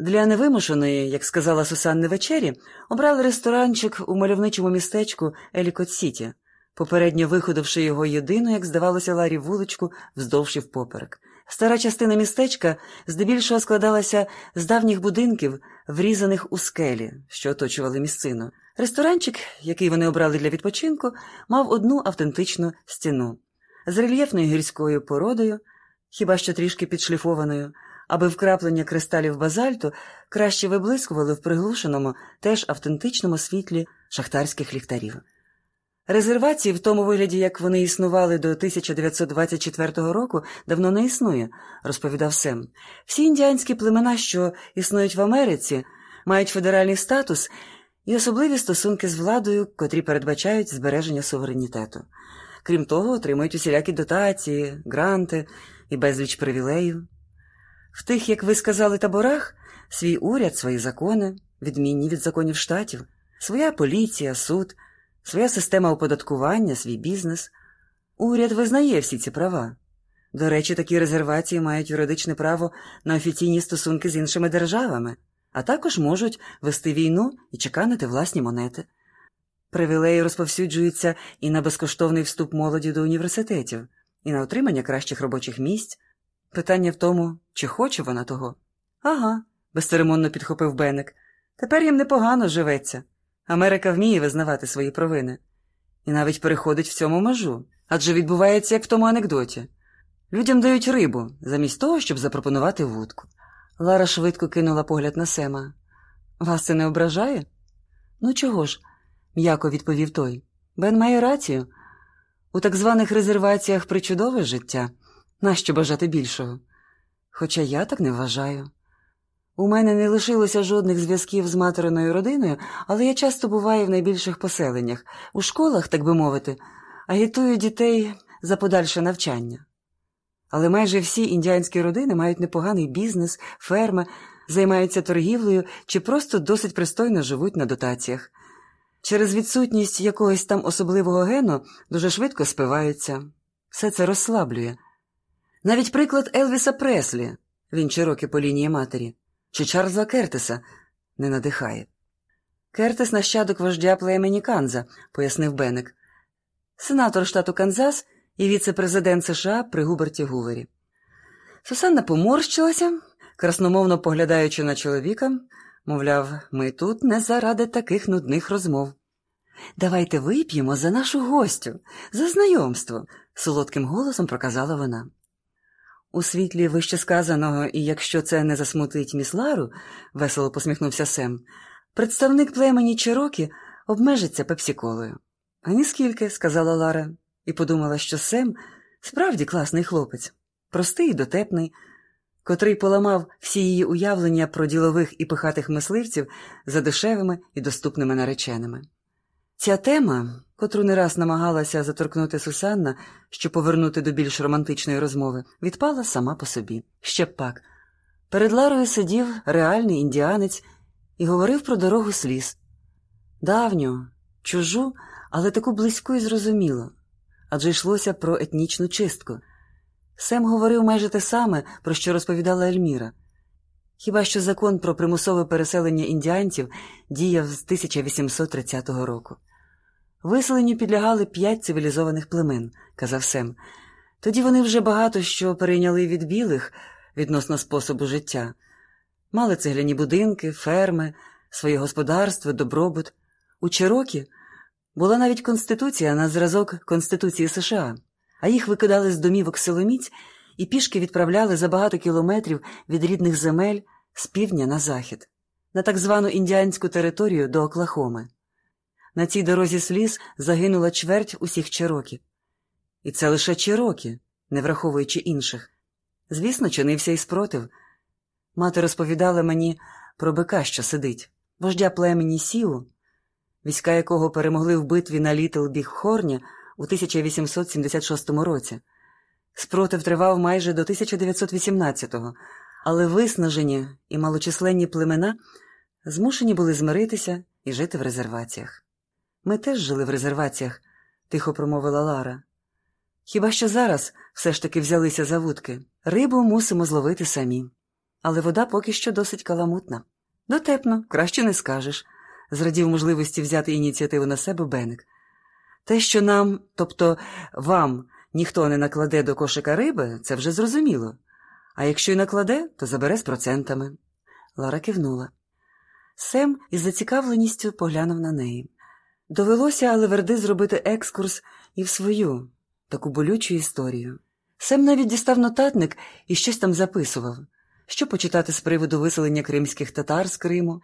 Для невимушеної, як сказала Сусанни вечері, обрали ресторанчик у мальовничому містечку Елікот-Сіті, попередньо виходивши його єдину, як здавалося, Ларі вуличку вздовж і впоперек. Стара частина містечка здебільшого складалася з давніх будинків, врізаних у скелі, що оточували місцину. Ресторанчик, який вони обрали для відпочинку, мав одну автентичну стіну з рельєфною гірською породою, хіба що трішки підшліфованою, аби вкраплення кристалів базальту краще виблискували в приглушеному, теж автентичному світлі шахтарських ліхтарів. Резервації в тому вигляді, як вони існували до 1924 року, давно не існує, розповідав Сем. Всі індіанські племена, що існують в Америці, мають федеральний статус і особливі стосунки з владою, котрі передбачають збереження суверенітету. Крім того, отримують усілякі дотації, гранти і безліч привілеїв. В тих, як ви сказали, таборах свій уряд, свої закони, відмінні від законів штатів, своя поліція, суд, своя система оподаткування, свій бізнес. Уряд визнає всі ці права. До речі, такі резервації мають юридичне право на офіційні стосунки з іншими державами, а також можуть вести війну і чеканити власні монети. Привілеї розповсюджуються і на безкоштовний вступ молоді до університетів, і на отримання кращих робочих місць. Питання в тому, чи хоче вона того. Ага, безцеремонно підхопив Бенек. Тепер їм непогано живеться. Америка вміє визнавати свої провини. І навіть переходить в цьому межу. Адже відбувається, як в тому анекдоті. Людям дають рибу, замість того, щоб запропонувати вудку. Лара швидко кинула погляд на Сема. Вас це не ображає? Ну, чого ж? м'яко відповів той. Бен має рацію. У так званих резерваціях причудове життя. Нащо бажати більшого? Хоча я так не вважаю. У мене не лишилося жодних зв'язків з материною родиною, але я часто буваю в найбільших поселеннях, у школах, так би мовити, агітую дітей за подальше навчання. Але майже всі індіанські родини мають непоганий бізнес, ферми, займаються торгівлею чи просто досить пристойно живуть на дотаціях. Через відсутність якогось там особливого гену дуже швидко спиваються. Все це розслаблює. Навіть приклад Елвіса Преслі, він чироки по лінії матері, чи Чарльза Кертиса не надихає. Кертис нащадок вождя племені Канза, пояснив Бенек, сенатор штату Канзас і віце-президент США при Губерті Гувері. Сусанна поморщилася, красномовно поглядаючи на чоловіка, мовляв, ми тут не заради таких нудних розмов. Давайте вип'ємо за нашу гостю, за знайомство, солодким голосом проказала вона. У світлі вище сказаного, і якщо це не засмутить міслару, весело посміхнувся Сем, представник племені Чирокі обмежиться пепсіколою. А ніскільки, сказала Лара, і подумала, що Сем справді класний хлопець, простий і дотепний, котрий поламав всі її уявлення про ділових і пихатих мисливців за дешевими і доступними нареченими. Ця тема, котру не раз намагалася заторкнути Сусанна, щоб повернути до більш романтичної розмови, відпала сама по собі. Ще б пак. Перед Ларою сидів реальний індіанець і говорив про дорогу сліз. Давню, чужу, але таку близьку і зрозумілу. Адже йшлося про етнічну чистку. Сем говорив майже те саме, про що розповідала Ельміра. Хіба що закон про примусове переселення індіанців діяв з 1830 року. Виселенню підлягали п'ять цивілізованих племен, казав Сем. Тоді вони вже багато що перейняли від білих відносно способу життя. Мали цегляні будинки, ферми, своє господарство, добробут. У Чирокі була навіть конституція на зразок Конституції США, а їх викидали з домівок силоміць і пішки відправляли за багато кілометрів від рідних земель з півдня на захід, на так звану індіанську територію до Оклахоми. На цій дорозі сліз загинула чверть усіх Чирокі. І це лише Чирокі, не враховуючи інших. Звісно, чинився і спротив. Мати розповідала мені про бика, що сидить, вождя племені Сіу, війська якого перемогли в битві на Літл Біг Хорні у 1876 році. Спротив тривав майже до 1918-го, але виснажені і малочисленні племена змушені були змиритися і жити в резерваціях. Ми теж жили в резерваціях, тихо промовила Лара. Хіба що зараз все ж таки взялися за вудки. Рибу мусимо зловити самі. але вода поки що досить каламутна. Дотепно, краще не скажеш, зрадів можливості взяти ініціативу на себе Беник. Те, що нам, тобто вам, ніхто не накладе до кошика риби, це вже зрозуміло. А якщо й накладе, то забере з процентами. Лара кивнула. Сем із зацікавленістю поглянув на неї. Довелося Алеверди зробити екскурс і в свою, таку болючу історію. Сем навіть дістав нотатник і щось там записував. Що почитати з приводу виселення кримських татар з Криму,